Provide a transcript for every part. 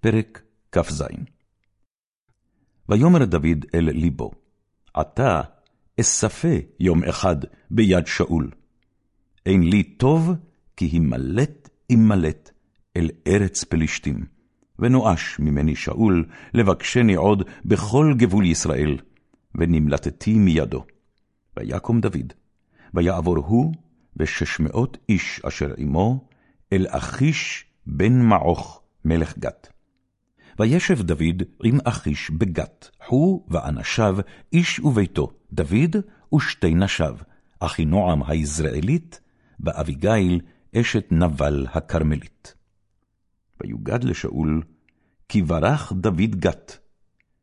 פרק כ"ז ויאמר דוד אל ליבו, עתה אספה יום אחד ביד שאול. אין לי טוב, כי הימלט אימלט אל ארץ פלישתים. ונואש ממני שאול, לבקשני עוד בכל גבול ישראל, ונמלטתי מידו. ויקום דוד, ויעבור הוא ושש מאות איש אשר עמו, אל אחיש בן מעוך, מלך גת. וישב דוד עם אחיש בגת, הוא ואנשיו, איש וביתו, דוד ושתי נשיו, אחינועם היזרעאלית, ואביגיל אשת נבל הכרמלית. ויוגד לשאול, כי ברח דוד גת,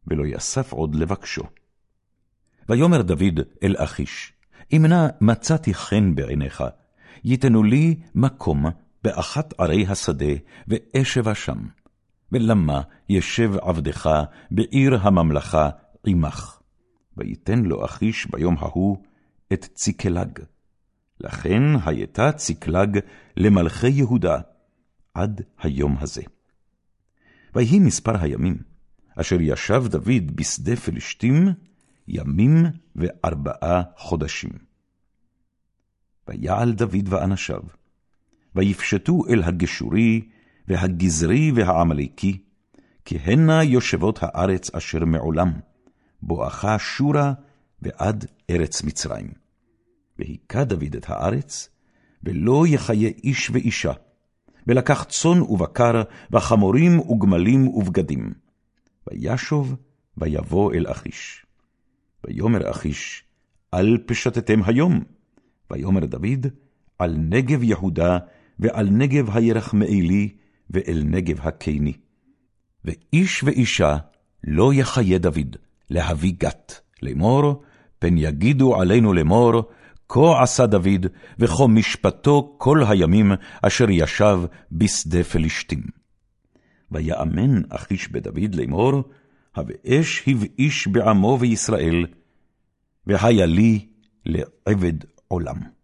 ולא יסף עוד לבקשו. ויאמר דוד אל אחיש, אם נא מצאתי חן בעיניך, יתנו לי מקום באחת ערי השדה, ואשבה שם. ולמה ישב עבדך בעיר הממלכה עמך. ויתן לו אחיש ביום ההוא את ציקלג. לכן הייתה ציקלג למלכי יהודה עד היום הזה. ויהי מספר הימים, אשר ישב דוד בשדה פלשתים, ימים וארבעה חודשים. ויעל דוד ואנשיו, ויפשטו אל הגשורי, והגזרי והעמלקי, כי הנה יושבות הארץ אשר מעולם, בואכה שורה ועד ארץ מצרים. והיכה דוד את הארץ, ולא יחיה איש ואישה, ולקח צאן ובקר, וחמורים וגמלים ובגדים. וישוב, ויבוא אל אחיש. ויאמר אחיש, אל פשטתם היום. ויאמר דוד, על נגב יהודה, ועל נגב הירחמאלי, ואל נגב הקיני. ואיש ואישה לא יחיה דוד להביא גת, לאמור, פן יגידו עלינו לאמור, כה עשה דוד, וכה משפטו כל הימים אשר ישב בשדה פלישתים. ויאמן אחיש בדוד לאמור, הבאש הבאיש בעמו וישראל, והיה לי לעבד עולם.